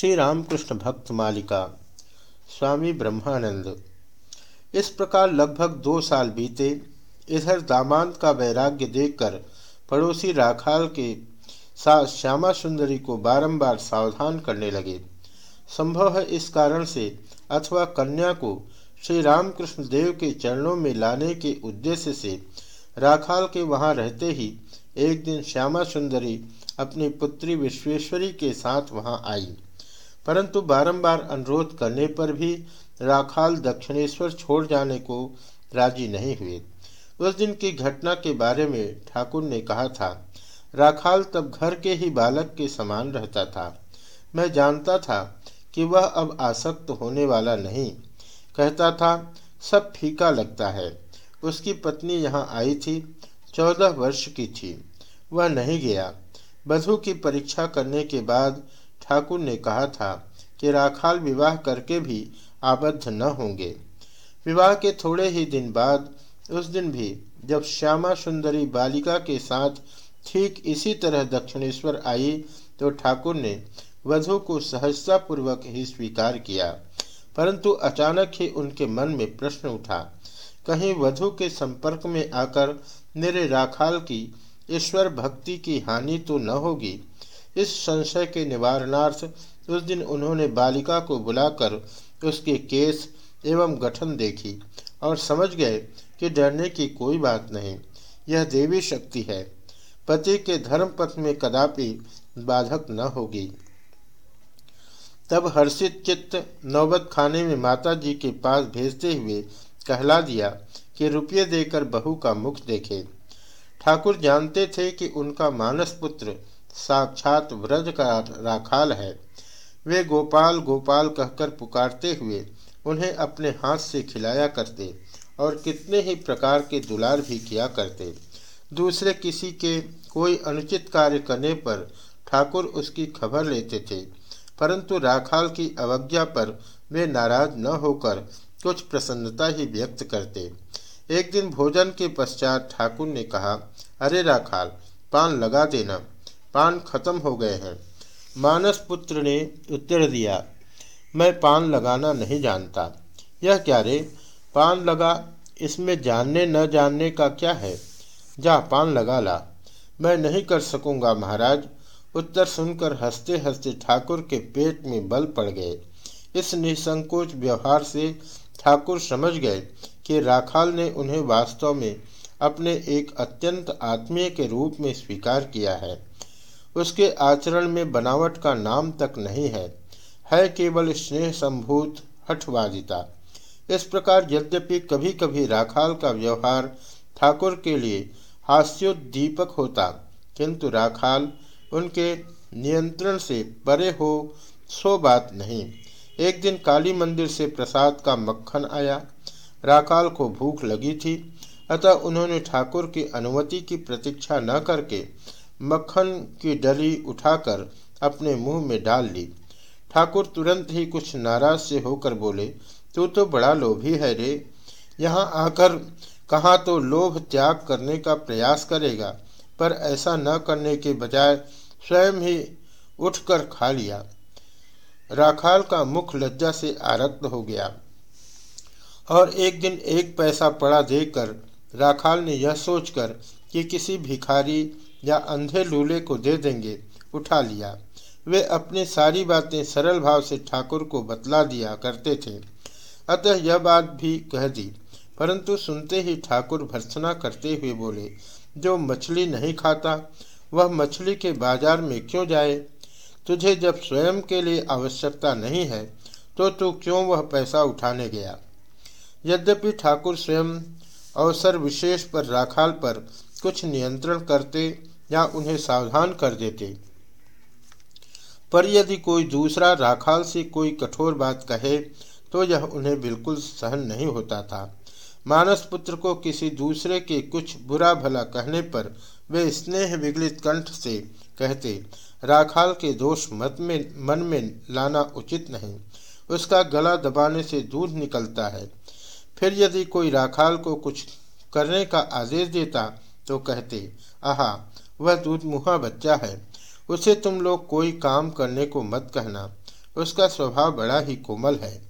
श्री रामकृष्ण भक्त मालिका, स्वामी ब्रह्मानंद। इस प्रकार लगभग दो साल बीते। इधर दामाद का वैराग्य देखकर पड़ोसी राखाल के साथ श्यामा सुंदरी को बारंबार सावधान करने लगे। संभव है इस कारण से अथवा कन्या को श्री रामकृष्ण देव के चरणों में लाने के उद्देश्य से राखाल के वहाँ रहते ही एक दिन श्यामा सुंदरी अपनी पुत्री विश्वेश्वरी के साथ वहाँ आई। परंतु बारंबार अनुरोध करने पर भी राखाल दक्षिणेश्वर छोड़ जाने को राज़ी नहीं हुए। उस दिन की घटना के बारे में ठाकुर ने कहा था, राखाल तब घर के ही बालक के समान रहता था। मैं जानता था कि वह अब आसक्त होने वाला नहीं। कहता था, सब फीका लगता है। उसकी पत्नी यहाँ आई थी, चौदह वर्ष की थी। वह नहीं गया। बधु की परीक्षा करने के बाद ठाकुर ने कहा था कि राखाल विवाह करके भी आबद्ध न होंगे। विवाह के थोड़े ही दिन बाद, उस दिन भी, जब श्यामा सुंदरी बालिका के साथ ठीक इसी तरह दक्षिणेश्वर आई तो ठाकुर ने वधु को सहजतापूर्वक ही स्वीकार किया। परंतु अचानक ही उनके मन में प्रश्न उठा, कहीं वधु के संपर्क में आकर मेरे राखाल की ईश्वर भक्ति की हानि तो न होगी? इस संशय के निवारणार्थ उस दिन उन्होंने बालिका को बुलाकर उसके केस एवं गठन देखी और समझ गए कि डरने की कोई बात नहीं, यह देवी शक्ति है। पति के धर्म पथ में कदापि बाधक न होगी। तब हर्षित चित्त नौबत खाने में माता जी के पास भेजते हुए कहला दिया कि रुपये देकर बहू का मुख देखे। ठाकुर जानते थे कि उनका मानस पुत्र साक्षात व्रज का राखाल है। वे गोपाल गोपाल कहकर पुकारते हुए उन्हें अपने हाथ से खिलाया करते और कितने ही प्रकार के दुलार भी किया करते। दूसरे किसी के कोई अनुचित कार्य करने पर ठाकुर उसकी खबर लेते थे, परंतु राखाल की अवज्ञा पर वे नाराज़ न होकर कुछ प्रसन्नता ही व्यक्त करते। एक दिन भोजन के पश्चात ठाकुर ने कहा, अरे राखाल, पान लगा देना। पान खत्म हो गए हैं। मानस पुत्र ने उत्तर दिया, मैं पान लगाना नहीं जानता। यह क्या रे? पान लगा, इसमें जानने न जानने का क्या है? जा, पान लगा ला। मैं नहीं कर सकूँगा महाराज उत्तर सुनकर हँसते हँसते ठाकुर के पेट में बल पड़ गए। इस निसंकोच व्यवहार से ठाकुर समझ गए कि राखाल ने उन्हें वास्तव में अपने एक अत्यंत आत्मीय के रूप में स्वीकार किया है। उसके आचरण में बनावट का नाम तक नहीं है। है केवल स्नेह संभूत हठवादिता इस प्रकार यद्यपि कभी कभी राखाल का व्यवहार ठाकुर के लिए हास्योद्दीपक होता, किंतु राखाल उनके नियंत्रण से परे हो, सो बात नहीं। एक दिन काली मंदिर से प्रसाद का मक्खन आया। राखाल को भूख लगी थी, अतः उन्होंने ठाकुर की अनुमति की प्रतीक्षा न करके मक्खन की डली उठाकर अपने मुँह में डाल ली ठाकुर तुरंत ही कुछ नाराज़ से होकर बोले, तू तो बड़ा लोभी है रे। यहाँ आकर कहाँ तो लोभ त्याग करने का प्रयास करेगा, पर ऐसा न करने के बजाय स्वयं ही उठकर खा लिया। राखाल का मुख लज्जा से आरक्त हो गया। और एक दिन एक पैसा पड़ा देकर राखाल ने यह सोचकर कि किसी भिखारी या अंधे लूले को दे देंगे, उठा लिया। वे अपनी सारी बातें सरल भाव से ठाकुर को बतला दिया करते थे। अतः यह बात भी कह दी। परंतु सुनते ही ठाकुर भर्सना करते हुए बोले, जो मछली नहीं खाता, वह मछली के बाज़ार में क्यों जाए? तुझे जब स्वयं के लिए आवश्यकता नहीं है तो तू क्यों वह पैसा उठाने गया? यद्यपि ठाकुर स्वयं अवसर विशेष पर राखाल पर कुछ नियंत्रण करते या उन्हें सावधान कर देते। पर यदि कोई दूसरा राखाल से कोई कठोर बात कहे तो यह उन्हें बिल्कुल सहन नहीं होता था। मानस पुत्र को किसी दूसरे के कुछ बुरा भला कहने पर वे स्नेह विगलित कंठ से कहते, राखाल के दोष मत में, मन में लाना उचित नहीं। उसका गला दबाने से दूध निकलता है। फिर यदि कोई राखाल को कुछ करने का आदेश देता तो कहते, आहा, वह दूध मुहा बच्चा है। उसे तुम लोग कोई काम करने को मत कहना। उसका स्वभाव बड़ा ही कोमल है।